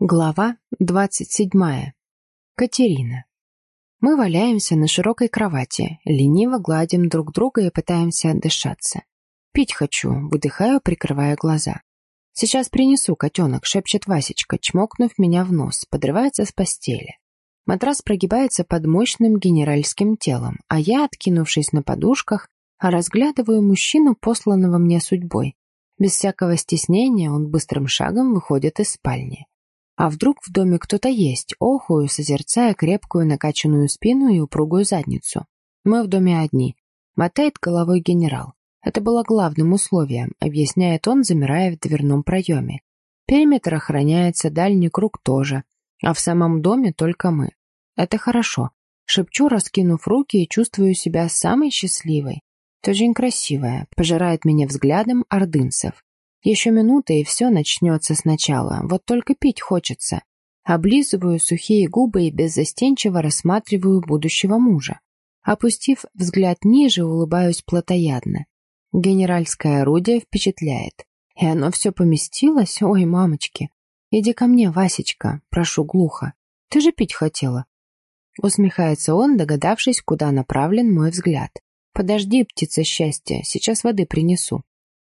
Глава двадцать седьмая. Катерина. Мы валяемся на широкой кровати, лениво гладим друг друга и пытаемся отдышаться. Пить хочу, выдыхаю, прикрывая глаза. Сейчас принесу, котенок, шепчет Васечка, чмокнув меня в нос, подрывается с постели. Матрас прогибается под мощным генеральским телом, а я, откинувшись на подушках, разглядываю мужчину, посланного мне судьбой. Без всякого стеснения он быстрым шагом выходит из спальни. А вдруг в доме кто-то есть, охую, созерцая крепкую накачанную спину и упругую задницу. Мы в доме одни. Мотает головой генерал. Это было главным условием, объясняет он, замирая в дверном проеме. Периметр охраняется, дальний круг тоже. А в самом доме только мы. Это хорошо. Шепчу, раскинув руки и чувствую себя самой счастливой. Ты очень красивая, пожирает меня взглядом ордынцев. Еще минута, и все начнется сначала. Вот только пить хочется. Облизываю сухие губы и беззастенчиво рассматриваю будущего мужа. Опустив взгляд ниже, улыбаюсь плотоядно. Генеральское орудие впечатляет. И оно все поместилось? Ой, мамочки. Иди ко мне, Васечка, прошу глухо. Ты же пить хотела. Усмехается он, догадавшись, куда направлен мой взгляд. Подожди, птица счастья, сейчас воды принесу.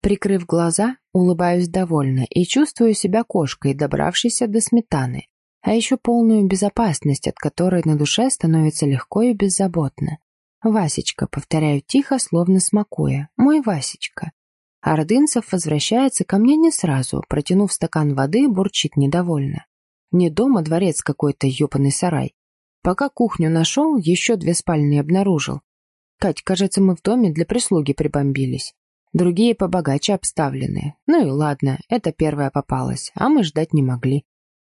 Прикрыв глаза, улыбаюсь довольно и чувствую себя кошкой, добравшейся до сметаны, а еще полную безопасность, от которой на душе становится легко и беззаботно. «Васечка», — повторяю тихо, словно смакуя, «мой Васечка». Ордынцев возвращается ко мне не сразу, протянув стакан воды, бурчит недовольно. Не дома дворец какой-то ёпаный сарай. Пока кухню нашел, еще две спальни обнаружил. Кать, кажется, мы в доме для прислуги прибомбились. Другие побогаче обставлены. Ну и ладно, это первая попалась, а мы ждать не могли.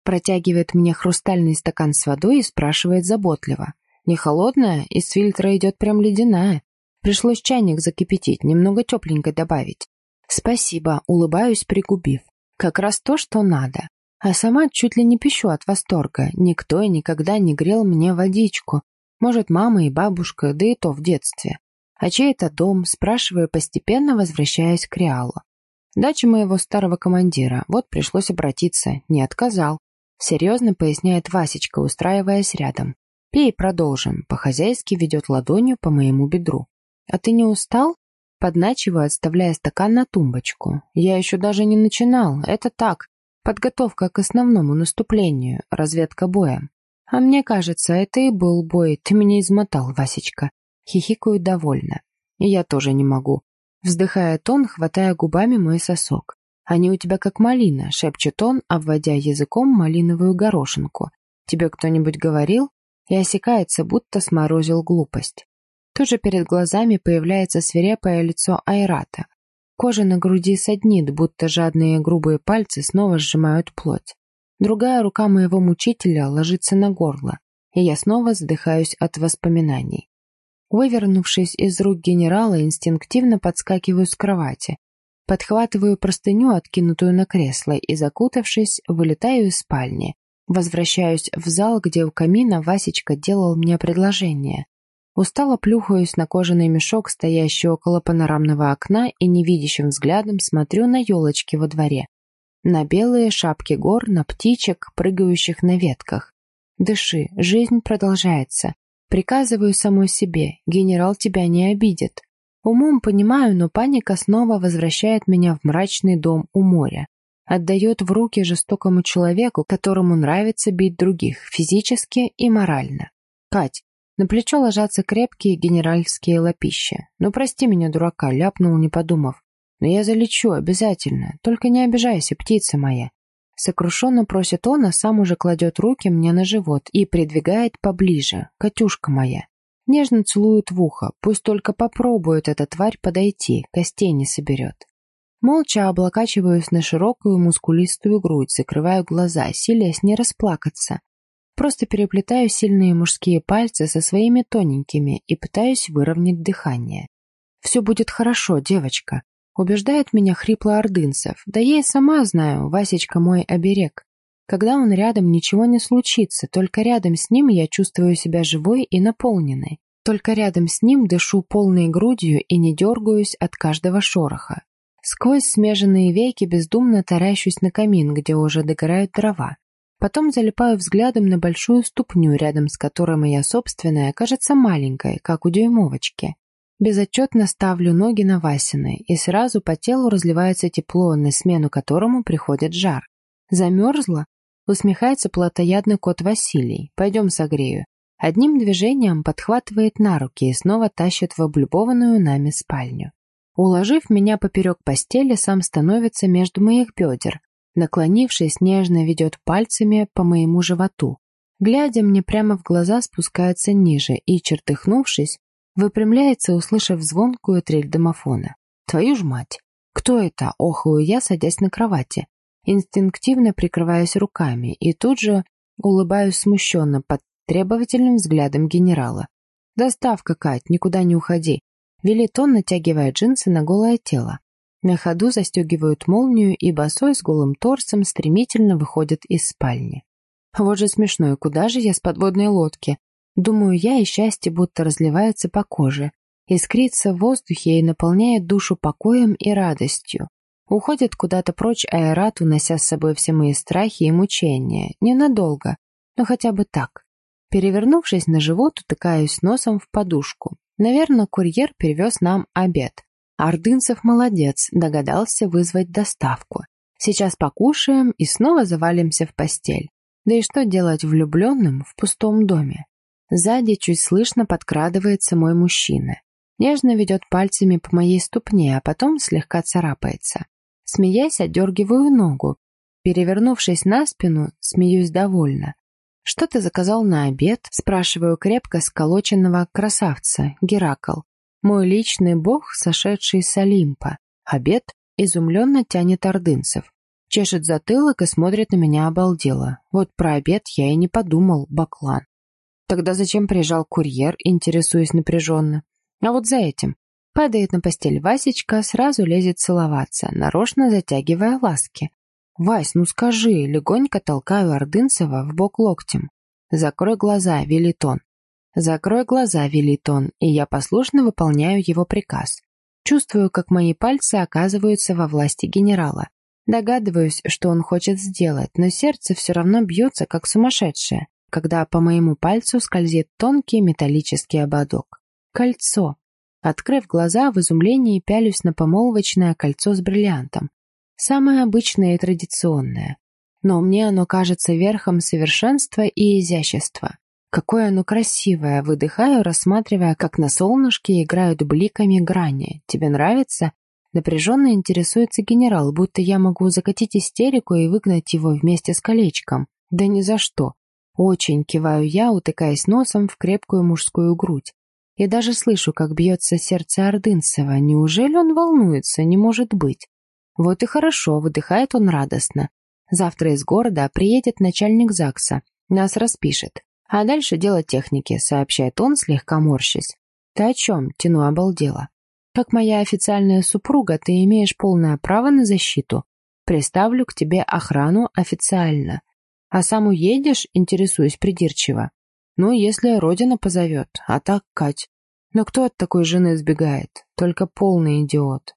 Протягивает мне хрустальный стакан с водой и спрашивает заботливо. Не холодная, из фильтра идет прям ледяная. Пришлось чайник закипятить, немного тепленькой добавить. Спасибо, улыбаюсь, пригубив. Как раз то, что надо. А сама чуть ли не пищу от восторга. Никто и никогда не грел мне водичку. Может, мама и бабушка, да и то в детстве. А чей это дом, спрашиваю, постепенно возвращаясь к Реалу. Дача моего старого командира, вот пришлось обратиться, не отказал. Серьезно поясняет Васечка, устраиваясь рядом. Пей, продолжим, по-хозяйски ведет ладонью по моему бедру. А ты не устал? Подначиваю, отставляя стакан на тумбочку. Я еще даже не начинал, это так, подготовка к основному наступлению, разведка боем. А мне кажется, это и был бой, ты меня измотал, Васечка. Хихикают довольно. И я тоже не могу. Вздыхает он, хватая губами мой сосок. «Они у тебя как малина», — шепчет он, обводя языком малиновую горошинку. «Тебе кто-нибудь говорил?» И осекается, будто сморозил глупость. Тут же перед глазами появляется свирепое лицо Айрата. Кожа на груди саднит, будто жадные грубые пальцы снова сжимают плоть. Другая рука моего мучителя ложится на горло, и я снова задыхаюсь от воспоминаний. Вывернувшись из рук генерала, инстинктивно подскакиваю с кровати. Подхватываю простыню, откинутую на кресло, и, закутавшись, вылетаю из спальни. Возвращаюсь в зал, где у камина Васечка делал мне предложение. Устало плюхаюсь на кожаный мешок, стоящий около панорамного окна, и невидящим взглядом смотрю на елочки во дворе. На белые шапки гор, на птичек, прыгающих на ветках. Дыши, жизнь продолжается. Приказываю самой себе, генерал тебя не обидит. Умом понимаю, но паника снова возвращает меня в мрачный дом у моря. Отдает в руки жестокому человеку, которому нравится бить других, физически и морально. Кать, на плечо ложатся крепкие генеральские лапища. Ну, прости меня, дурака, ляпнул, не подумав. Но я залечу обязательно, только не обижайся, птица моя. Сокрушенно просит он, а сам уже кладет руки мне на живот и придвигает поближе. «Катюшка моя!» Нежно целует в ухо. Пусть только попробует эта тварь подойти, костей не соберет. Молча облокачиваюсь на широкую мускулистую грудь, закрываю глаза, силясь не расплакаться. Просто переплетаю сильные мужские пальцы со своими тоненькими и пытаюсь выровнять дыхание. «Все будет хорошо, девочка. Убеждает меня хрипло Ордынцев. Да я и сама знаю, Васечка мой оберег. Когда он рядом, ничего не случится, только рядом с ним я чувствую себя живой и наполненной. Только рядом с ним дышу полной грудью и не дергаюсь от каждого шороха. Сквозь смеженные веки бездумно таращусь на камин, где уже догорают дрова. Потом залипаю взглядом на большую ступню, рядом с которой моя собственная кажется маленькой, как у дюймовочки. Безотчетно ставлю ноги на Васины, и сразу по телу разливается тепло, на смену которому приходит жар. Замерзла? Усмехается плотоядный кот Василий. Пойдем согрею. Одним движением подхватывает на руки и снова тащит в облюбованную нами спальню. Уложив меня поперек постели, сам становится между моих бедер. Наклонившись, нежно ведет пальцами по моему животу. Глядя мне прямо в глаза, спускается ниже и, чертыхнувшись, Выпрямляется, услышав звонкую трель домофона. «Твою ж мать! Кто это?» — охую я, садясь на кровати. Инстинктивно прикрываюсь руками и тут же улыбаюсь смущенно под требовательным взглядом генерала. «Доставка, Кать, никуда не уходи!» Велит он, натягивая джинсы на голое тело. На ходу застегивают молнию, и босой с голым торсом стремительно выходит из спальни. Вот же смешно, и куда же я с подводной лодки? Думаю я, и счастье будто разливается по коже, искрится в воздухе и наполняет душу покоем и радостью. Уходит куда-то прочь аэрат, унося с собой все мои страхи и мучения. Ненадолго, но хотя бы так. Перевернувшись на живот, утыкаюсь носом в подушку. Наверное, курьер перевез нам обед. Ордынцев молодец, догадался вызвать доставку. Сейчас покушаем и снова завалимся в постель. Да и что делать влюбленным в пустом доме? Сзади чуть слышно подкрадывается мой мужчина. Нежно ведет пальцами по моей ступне, а потом слегка царапается. Смеясь, отдергиваю ногу. Перевернувшись на спину, смеюсь довольно. «Что ты заказал на обед?» – спрашиваю крепко сколоченного красавца, Геракл. Мой личный бог, сошедший с Олимпа. Обед изумленно тянет ордынцев. Чешет затылок и смотрит на меня обалдело. Вот про обед я и не подумал, баклан. Тогда зачем приезжал курьер, интересуясь напряженно? А вот за этим. Падает на постель Васечка, сразу лезет целоваться, нарочно затягивая ласки. «Вась, ну скажи!» — легонько толкаю Ордынцева в бок локтем. «Закрой глаза», — велит он. «Закрой глаза», — велит он, и я послушно выполняю его приказ. Чувствую, как мои пальцы оказываются во власти генерала. Догадываюсь, что он хочет сделать, но сердце все равно бьется, как сумасшедшее когда по моему пальцу скользит тонкий металлический ободок. Кольцо. Открыв глаза, в изумлении пялюсь на помолвочное кольцо с бриллиантом. Самое обычное и традиционное. Но мне оно кажется верхом совершенства и изящества. Какое оно красивое, выдыхаю, рассматривая, как на солнышке играют бликами грани. Тебе нравится? Напряженно интересуется генерал, будто я могу закатить истерику и выгнать его вместе с колечком. Да ни за что. Очень киваю я, утыкаясь носом в крепкую мужскую грудь. И даже слышу, как бьется сердце Ордынцева. Неужели он волнуется? Не может быть. Вот и хорошо, выдыхает он радостно. Завтра из города приедет начальник ЗАГСа. Нас распишет. А дальше дело техники, сообщает он, слегка морщась. Ты о чем? Тяну обалдела. Как моя официальная супруга, ты имеешь полное право на защиту. Приставлю к тебе охрану официально. А сам уедешь, интересуюсь придирчиво. Ну, если родина позовет, а так Кать. Но кто от такой жены сбегает? Только полный идиот.